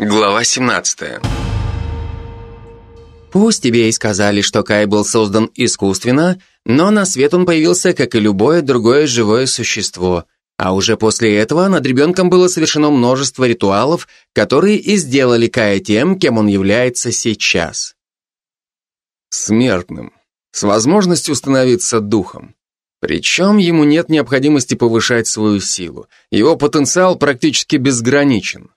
Глава 17 Пусть тебе и сказали, что Кай был создан искусственно, но на свет он появился, как и любое другое живое существо. А уже после этого над ребенком было совершено множество ритуалов, которые и сделали Кая тем, кем он является сейчас. Смертным, с возможностью становиться духом. Причем ему нет необходимости повышать свою силу. Его потенциал практически безграничен.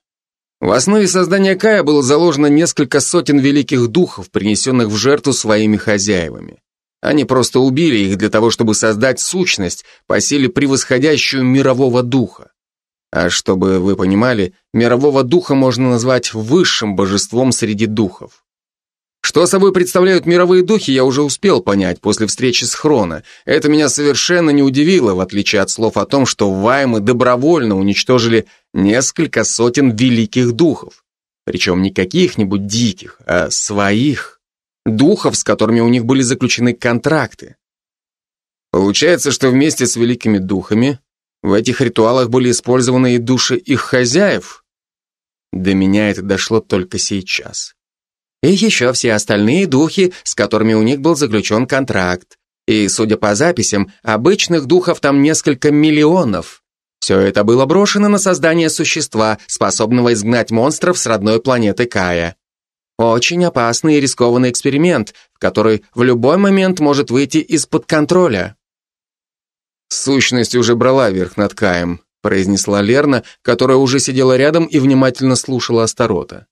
В основе создания Кая было заложено несколько сотен великих духов, принесенных в жертву своими хозяевами. Они просто убили их для того, чтобы создать сущность, по силе превосходящую мирового духа. А чтобы вы понимали, мирового духа можно назвать высшим божеством среди духов. Что собой представляют мировые духи, я уже успел понять после встречи с Хрона. Это меня совершенно не удивило, в отличие от слов о том, что ваймы добровольно уничтожили несколько сотен великих духов. Причем не каких-нибудь диких, а своих. Духов, с которыми у них были заключены контракты. Получается, что вместе с великими духами в этих ритуалах были использованы и души их хозяев? До меня это дошло только сейчас. И еще все остальные духи, с которыми у них был заключен контракт. И, судя по записям, обычных духов там несколько миллионов. Все это было брошено на создание существа, способного изгнать монстров с родной планеты Кая. Очень опасный и рискованный эксперимент, который в любой момент может выйти из-под контроля. «Сущность уже брала верх над Каем», произнесла Лерна, которая уже сидела рядом и внимательно слушала Астарота.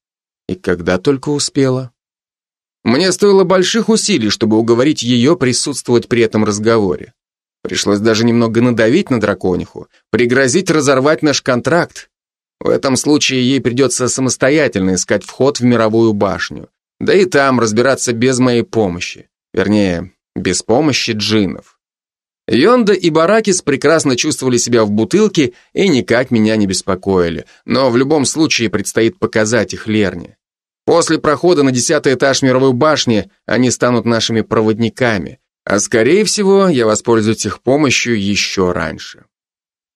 И когда только успела. Мне стоило больших усилий, чтобы уговорить ее присутствовать при этом разговоре. Пришлось даже немного надавить на дракониху, пригрозить разорвать наш контракт. В этом случае ей придется самостоятельно искать вход в мировую башню. Да и там разбираться без моей помощи. Вернее, без помощи джиннов. Йонда и Баракис прекрасно чувствовали себя в бутылке и никак меня не беспокоили, но в любом случае предстоит показать их Лерне. После прохода на десятый этаж мировой башни они станут нашими проводниками, а скорее всего я воспользуюсь их помощью еще раньше.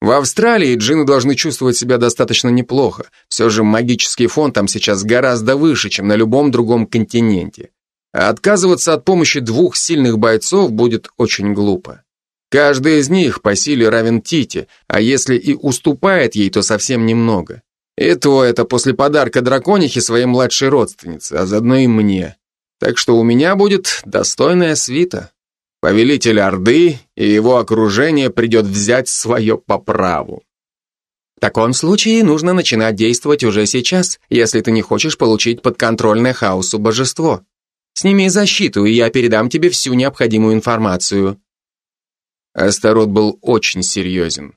В Австралии джины должны чувствовать себя достаточно неплохо, все же магический фон там сейчас гораздо выше, чем на любом другом континенте. А отказываться от помощи двух сильных бойцов будет очень глупо. Каждый из них по силе равен Тите, а если и уступает ей, то совсем немного. И то это после подарка драконихи своей младшей родственнице, а заодно и мне. Так что у меня будет достойная свита. Повелитель Орды и его окружение придет взять свое по праву. В таком случае нужно начинать действовать уже сейчас, если ты не хочешь получить подконтрольное хаосу божество. Сними защиту, и я передам тебе всю необходимую информацию. Астарот был очень серьезен.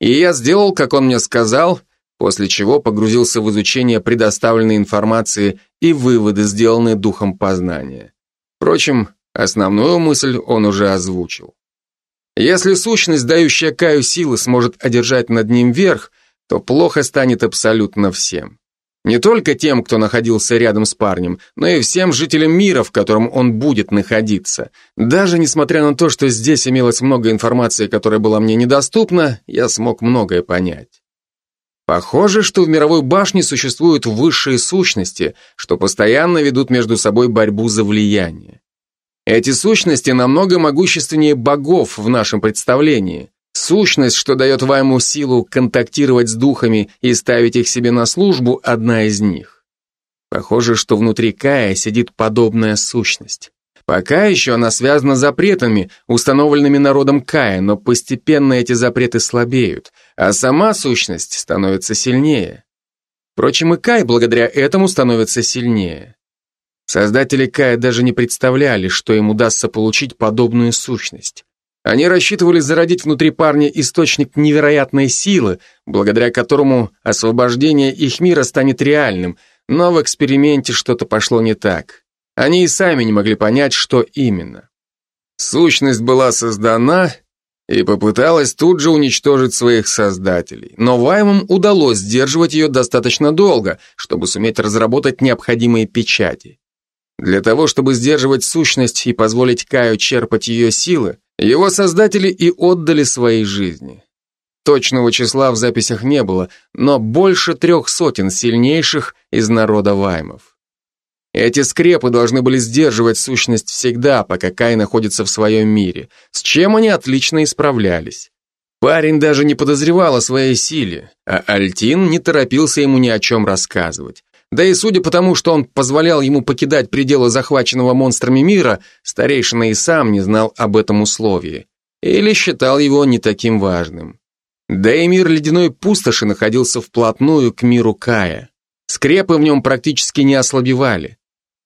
И я сделал, как он мне сказал, после чего погрузился в изучение предоставленной информации и выводы, сделанные духом познания. Впрочем, основную мысль он уже озвучил. Если сущность, дающая Каю силы, сможет одержать над ним верх, то плохо станет абсолютно всем. Не только тем, кто находился рядом с парнем, но и всем жителям мира, в котором он будет находиться. Даже несмотря на то, что здесь имелось много информации, которая была мне недоступна, я смог многое понять. Похоже, что в мировой башне существуют высшие сущности, что постоянно ведут между собой борьбу за влияние. Эти сущности намного могущественнее богов в нашем представлении. Сущность, что дает Вайму силу контактировать с духами и ставить их себе на службу, одна из них. Похоже, что внутри Кая сидит подобная сущность. Пока еще она связана запретами, установленными народом Кая, но постепенно эти запреты слабеют, а сама сущность становится сильнее. Впрочем, и Кай благодаря этому становится сильнее. Создатели Кая даже не представляли, что им удастся получить подобную сущность. Они рассчитывали зародить внутри парня источник невероятной силы, благодаря которому освобождение их мира станет реальным, но в эксперименте что-то пошло не так. Они и сами не могли понять, что именно. Сущность была создана и попыталась тут же уничтожить своих создателей, но Ваймам удалось сдерживать ее достаточно долго, чтобы суметь разработать необходимые печати. Для того, чтобы сдерживать сущность и позволить Каю черпать ее силы, его создатели и отдали свои жизни. Точного числа в записях не было, но больше трех сотен сильнейших из народа ваймов. Эти скрепы должны были сдерживать сущность всегда, пока Кай находится в своем мире, с чем они отлично исправлялись. Парень даже не подозревал о своей силе, а Альтин не торопился ему ни о чем рассказывать. Да и судя по тому, что он позволял ему покидать пределы захваченного монстрами мира, старейшина и сам не знал об этом условии. Или считал его не таким важным. Да и мир ледяной пустоши находился вплотную к миру Кая. Скрепы в нем практически не ослабевали.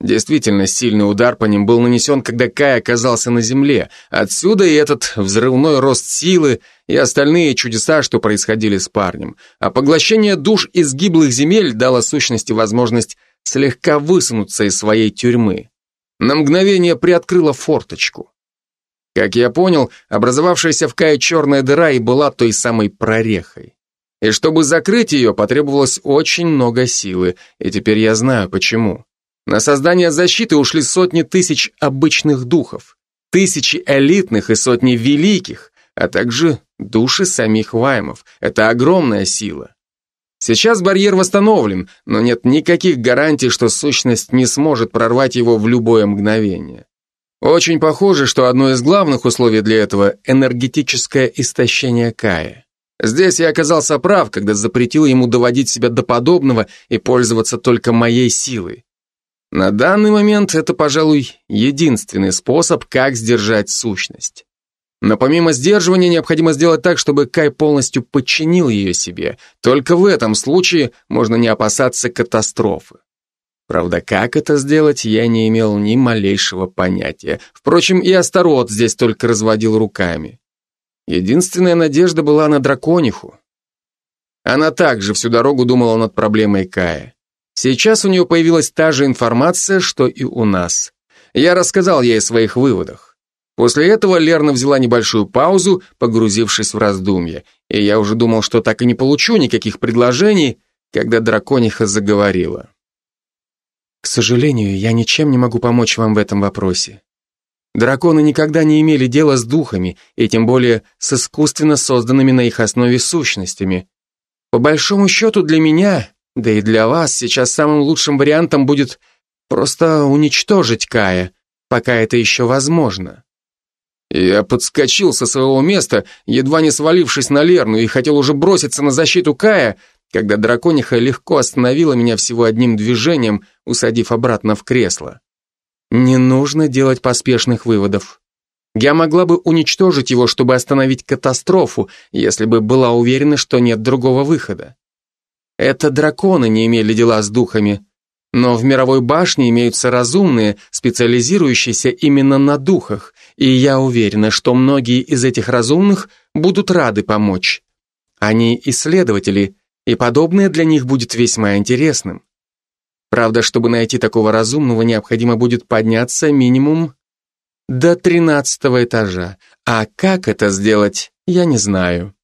Действительно, сильный удар по ним был нанесен, когда Кай оказался на земле. Отсюда и этот взрывной рост силы, и остальные чудеса, что происходили с парнем. А поглощение душ из гиблых земель дало сущности возможность слегка высунуться из своей тюрьмы. На мгновение приоткрыло форточку. Как я понял, образовавшаяся в Кае черная дыра и была той самой прорехой. И чтобы закрыть ее, потребовалось очень много силы, и теперь я знаю почему. На создание защиты ушли сотни тысяч обычных духов, тысячи элитных и сотни великих, а также души самих ваймов. Это огромная сила. Сейчас барьер восстановлен, но нет никаких гарантий, что сущность не сможет прорвать его в любое мгновение. Очень похоже, что одно из главных условий для этого – энергетическое истощение Кая. Здесь я оказался прав, когда запретил ему доводить себя до подобного и пользоваться только моей силой. На данный момент это, пожалуй, единственный способ, как сдержать сущность. Но помимо сдерживания необходимо сделать так, чтобы Кай полностью подчинил ее себе. Только в этом случае можно не опасаться катастрофы. Правда, как это сделать, я не имел ни малейшего понятия. Впрочем, и Астарот здесь только разводил руками. Единственная надежда была на дракониху. Она также всю дорогу думала над проблемой Кая. Сейчас у нее появилась та же информация, что и у нас. Я рассказал ей о своих выводах. После этого Лерна взяла небольшую паузу, погрузившись в раздумье, и я уже думал, что так и не получу никаких предложений, когда дракониха заговорила. «К сожалению, я ничем не могу помочь вам в этом вопросе. Драконы никогда не имели дела с духами, и тем более с искусственно созданными на их основе сущностями. По большому счету для меня да и для вас сейчас самым лучшим вариантом будет просто уничтожить Кая, пока это еще возможно. Я подскочил со своего места, едва не свалившись на Лерну, и хотел уже броситься на защиту Кая, когда дракониха легко остановила меня всего одним движением, усадив обратно в кресло. Не нужно делать поспешных выводов. Я могла бы уничтожить его, чтобы остановить катастрофу, если бы была уверена, что нет другого выхода. Это драконы не имели дела с духами. Но в мировой башне имеются разумные, специализирующиеся именно на духах, и я уверена, что многие из этих разумных будут рады помочь. Они исследователи, и подобное для них будет весьма интересным. Правда, чтобы найти такого разумного, необходимо будет подняться минимум до тринадцатого этажа, а как это сделать, я не знаю.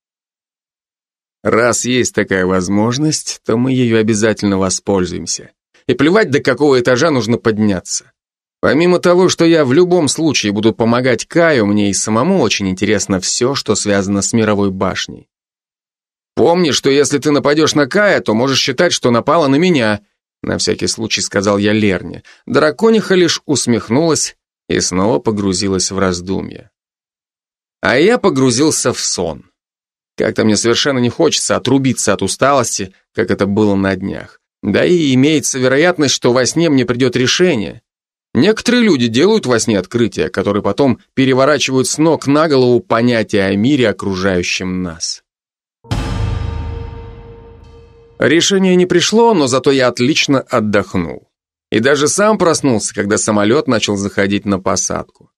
Раз есть такая возможность, то мы ее обязательно воспользуемся. И плевать, до какого этажа нужно подняться. Помимо того, что я в любом случае буду помогать Каю, мне и самому очень интересно все, что связано с мировой башней. Помни, что если ты нападешь на Кая, то можешь считать, что напала на меня, на всякий случай сказал я Лерне. Дракониха лишь усмехнулась и снова погрузилась в раздумья. А я погрузился в сон. Как-то мне совершенно не хочется отрубиться от усталости, как это было на днях. Да и имеется вероятность, что во сне мне придет решение. Некоторые люди делают во сне открытия, которые потом переворачивают с ног на голову понятия о мире, окружающем нас. Решение не пришло, но зато я отлично отдохнул. И даже сам проснулся, когда самолет начал заходить на посадку.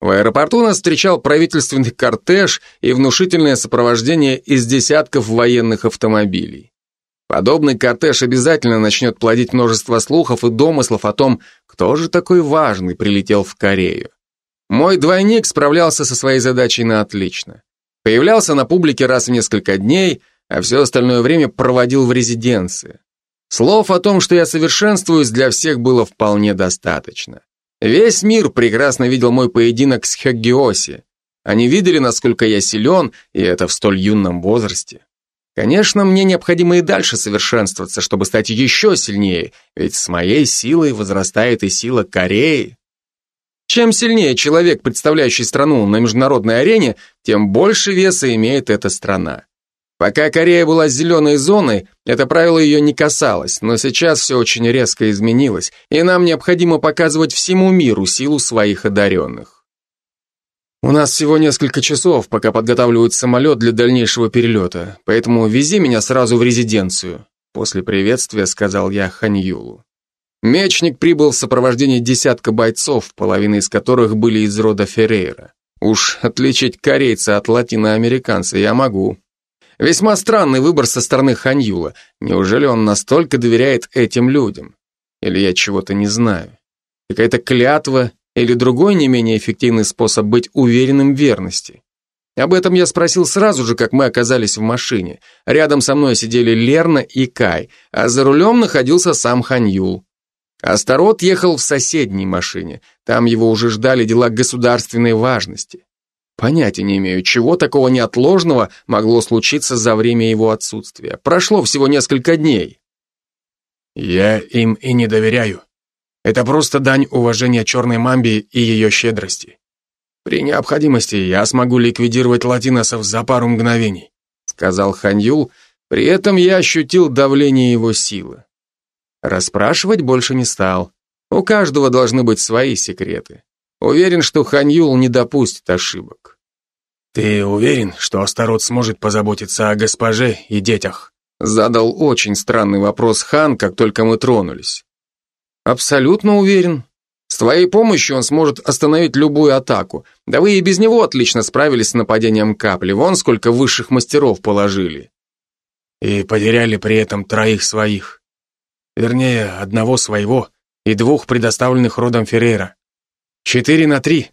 В аэропорту нас встречал правительственный кортеж и внушительное сопровождение из десятков военных автомобилей. Подобный кортеж обязательно начнет плодить множество слухов и домыслов о том, кто же такой важный прилетел в Корею. Мой двойник справлялся со своей задачей на отлично. Появлялся на публике раз в несколько дней, а все остальное время проводил в резиденции. Слов о том, что я совершенствуюсь, для всех было вполне достаточно. Весь мир прекрасно видел мой поединок с Хаггиоси, Они видели, насколько я силен, и это в столь юном возрасте. Конечно, мне необходимо и дальше совершенствоваться, чтобы стать еще сильнее, ведь с моей силой возрастает и сила Кореи. Чем сильнее человек, представляющий страну на международной арене, тем больше веса имеет эта страна. Пока Корея была зеленой зоной, это правило ее не касалось, но сейчас все очень резко изменилось, и нам необходимо показывать всему миру силу своих одаренных. У нас всего несколько часов, пока подготавливают самолет для дальнейшего перелета, поэтому вези меня сразу в резиденцию. После приветствия сказал я Ханьюлу. Мечник прибыл в сопровождении десятка бойцов, половина из которых были из рода Феррейра. Уж отличить корейца от латиноамериканца я могу. Весьма странный выбор со стороны Ханьюла. Неужели он настолько доверяет этим людям? Или я чего-то не знаю? Какая-то клятва или другой не менее эффективный способ быть уверенным в верности? Об этом я спросил сразу же, как мы оказались в машине. Рядом со мной сидели Лерна и Кай, а за рулем находился сам Ханьюл. Астарот ехал в соседней машине. Там его уже ждали дела государственной важности. Понятия не имею, чего такого неотложного могло случиться за время его отсутствия. Прошло всего несколько дней. Я им и не доверяю. Это просто дань уважения черной мамбе и ее щедрости. При необходимости я смогу ликвидировать латиносов за пару мгновений, сказал Ханьюл, при этом я ощутил давление его силы. Расспрашивать больше не стал. У каждого должны быть свои секреты. Уверен, что Ханьюл не допустит ошибок. Ты уверен, что Астарот сможет позаботиться о госпоже и детях? Задал очень странный вопрос Хан, как только мы тронулись. Абсолютно уверен. С твоей помощью он сможет остановить любую атаку. Да вы и без него отлично справились с нападением капли. Вон сколько высших мастеров положили. И потеряли при этом троих своих. Вернее, одного своего и двух предоставленных родом Феррейра. Четыре на три.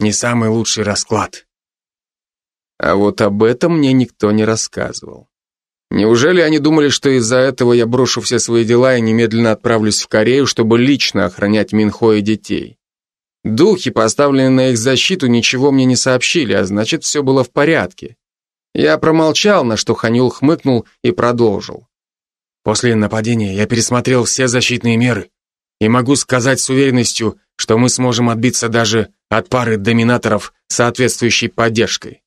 Не самый лучший расклад. А вот об этом мне никто не рассказывал. Неужели они думали, что из-за этого я брошу все свои дела и немедленно отправлюсь в Корею, чтобы лично охранять Минхо и детей? Духи, поставленные на их защиту, ничего мне не сообщили, а значит, все было в порядке. Я промолчал, на что Ханюл хмыкнул и продолжил. После нападения я пересмотрел все защитные меры и могу сказать с уверенностью, что мы сможем отбиться даже от пары доминаторов соответствующей поддержкой.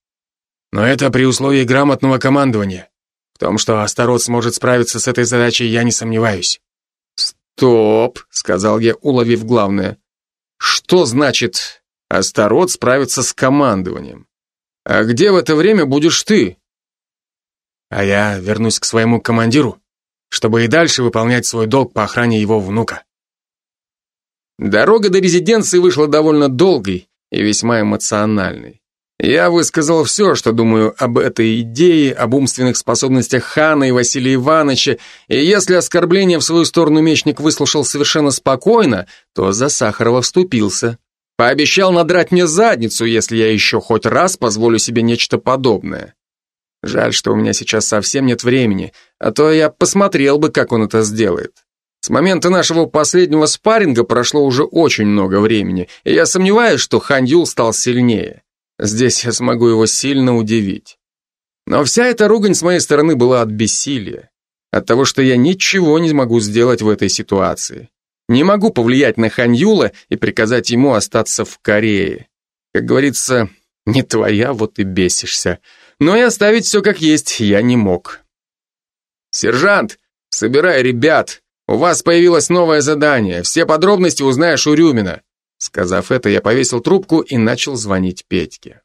Но это при условии грамотного командования. В том, что Астарот сможет справиться с этой задачей, я не сомневаюсь. «Стоп», — сказал я, уловив главное. «Что значит Астарот справится с командованием? А где в это время будешь ты?» «А я вернусь к своему командиру, чтобы и дальше выполнять свой долг по охране его внука». Дорога до резиденции вышла довольно долгой и весьма эмоциональной. Я высказал все, что думаю об этой идее, об умственных способностях Хана и Василия Ивановича, и если оскорбление в свою сторону мечник выслушал совершенно спокойно, то за Сахарова вступился. Пообещал надрать мне задницу, если я еще хоть раз позволю себе нечто подобное. Жаль, что у меня сейчас совсем нет времени, а то я посмотрел бы, как он это сделает. С момента нашего последнего спарринга прошло уже очень много времени, и я сомневаюсь, что Хан Юл стал сильнее. Здесь я смогу его сильно удивить. Но вся эта ругань с моей стороны была от бессилия. От того, что я ничего не могу сделать в этой ситуации. Не могу повлиять на Ханьюла и приказать ему остаться в Корее. Как говорится, не твоя, вот и бесишься. Но и оставить все как есть я не мог. «Сержант, собирай ребят. У вас появилось новое задание. Все подробности узнаешь у Рюмина. Сказав это, я повесил трубку и начал звонить Петьке.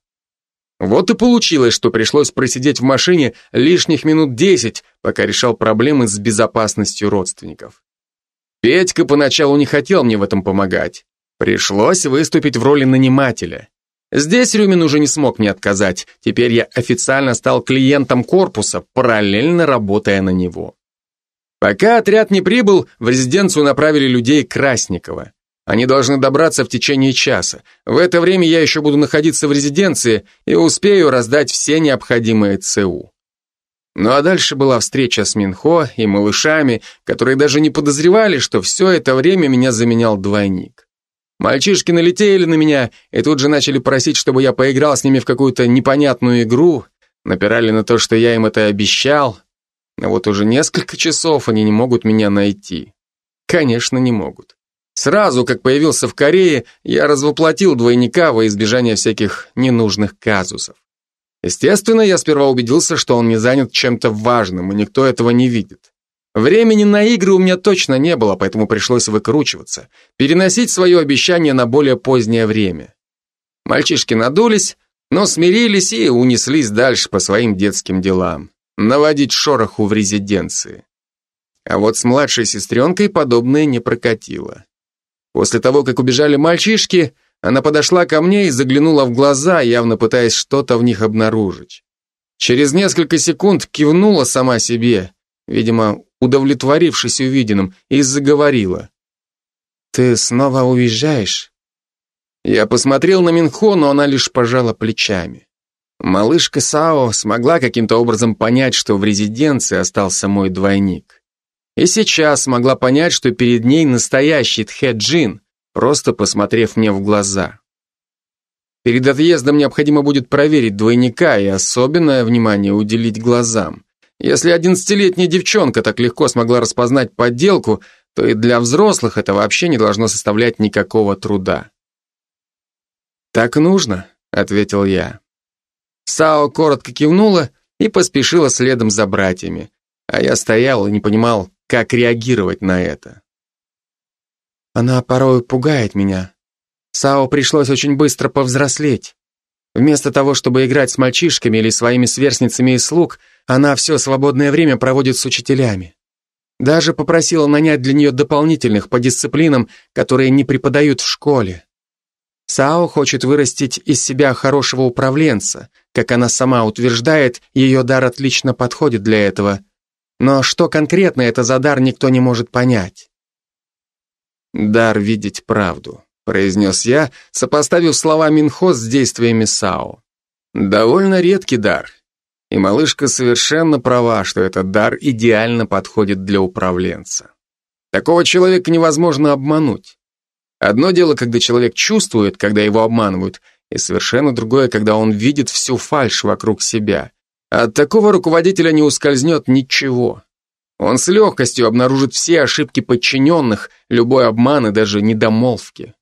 Вот и получилось, что пришлось просидеть в машине лишних минут десять, пока решал проблемы с безопасностью родственников. Петька поначалу не хотел мне в этом помогать. Пришлось выступить в роли нанимателя. Здесь Рюмин уже не смог мне отказать, теперь я официально стал клиентом корпуса, параллельно работая на него. Пока отряд не прибыл, в резиденцию направили людей Красникова. Они должны добраться в течение часа. В это время я еще буду находиться в резиденции и успею раздать все необходимые ЦУ. Ну а дальше была встреча с Минхо и малышами, которые даже не подозревали, что все это время меня заменял двойник. Мальчишки налетели на меня и тут же начали просить, чтобы я поиграл с ними в какую-то непонятную игру, напирали на то, что я им это обещал. Но вот уже несколько часов они не могут меня найти. Конечно, не могут. Сразу, как появился в Корее, я развоплотил двойника во избежание всяких ненужных казусов. Естественно, я сперва убедился, что он не занят чем-то важным, и никто этого не видит. Времени на игры у меня точно не было, поэтому пришлось выкручиваться, переносить свое обещание на более позднее время. Мальчишки надулись, но смирились и унеслись дальше по своим детским делам, наводить шороху в резиденции. А вот с младшей сестренкой подобное не прокатило. После того, как убежали мальчишки, она подошла ко мне и заглянула в глаза, явно пытаясь что-то в них обнаружить. Через несколько секунд кивнула сама себе, видимо, удовлетворившись увиденным, и заговорила. «Ты снова уезжаешь?» Я посмотрел на Минхо, но она лишь пожала плечами. Малышка Сао смогла каким-то образом понять, что в резиденции остался мой двойник. И сейчас смогла понять, что перед ней настоящий Тхэ-Джин, просто посмотрев мне в глаза. Перед отъездом необходимо будет проверить двойника и особенное внимание уделить глазам. Если одиннадцатилетняя девчонка так легко смогла распознать подделку, то и для взрослых это вообще не должно составлять никакого труда. «Так нужно», — ответил я. Сао коротко кивнула и поспешила следом за братьями, а я стоял и не понимал, как реагировать на это. Она порой пугает меня. Сао пришлось очень быстро повзрослеть. Вместо того, чтобы играть с мальчишками или своими сверстницами из слуг, она все свободное время проводит с учителями. Даже попросила нанять для нее дополнительных по дисциплинам, которые не преподают в школе. Сао хочет вырастить из себя хорошего управленца. Как она сама утверждает, ее дар отлично подходит для этого. Но что конкретно это за дар, никто не может понять. «Дар видеть правду», — произнес я, сопоставив слова Минхо с действиями Сао. «Довольно редкий дар, и малышка совершенно права, что этот дар идеально подходит для управленца. Такого человека невозможно обмануть. Одно дело, когда человек чувствует, когда его обманывают, и совершенно другое, когда он видит всю фальшь вокруг себя. От такого руководителя не ускользнет ничего. Он с легкостью обнаружит все ошибки подчиненных, любой обман и даже недомолвки.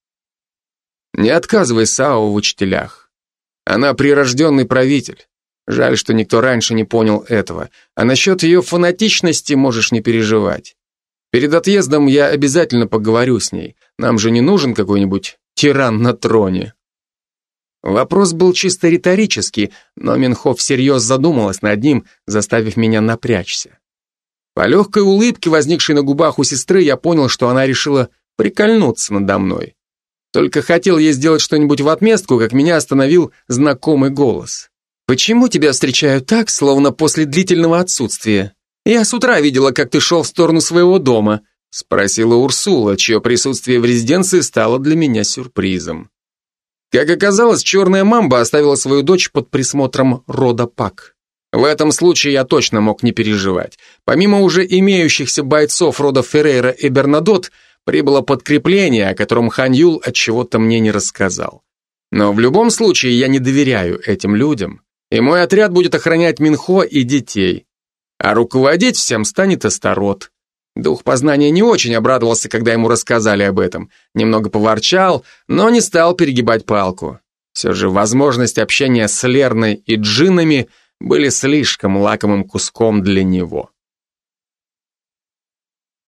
Не отказывай Сао в учителях. Она прирожденный правитель. Жаль, что никто раньше не понял этого. А насчет ее фанатичности можешь не переживать. Перед отъездом я обязательно поговорю с ней. Нам же не нужен какой-нибудь тиран на троне. Вопрос был чисто риторический, но Минхов всерьез задумалась над ним, заставив меня напрячься. По легкой улыбке, возникшей на губах у сестры, я понял, что она решила прикольнуться надо мной. Только хотел ей сделать что-нибудь в отместку, как меня остановил знакомый голос. «Почему тебя встречают так, словно после длительного отсутствия? Я с утра видела, как ты шел в сторону своего дома», спросила Урсула, чье присутствие в резиденции стало для меня сюрпризом. Как оказалось, черная мамба оставила свою дочь под присмотром рода Пак. В этом случае я точно мог не переживать. Помимо уже имеющихся бойцов рода Феррейра и Бернадот, прибыло подкрепление, о котором Хан Юл от чего-то мне не рассказал. Но в любом случае я не доверяю этим людям и мой отряд будет охранять Минхо и детей. А руководить всем станет Астарот. Дух познания не очень обрадовался, когда ему рассказали об этом. Немного поворчал, но не стал перегибать палку. Все же возможность общения с Лерной и джиннами были слишком лакомым куском для него.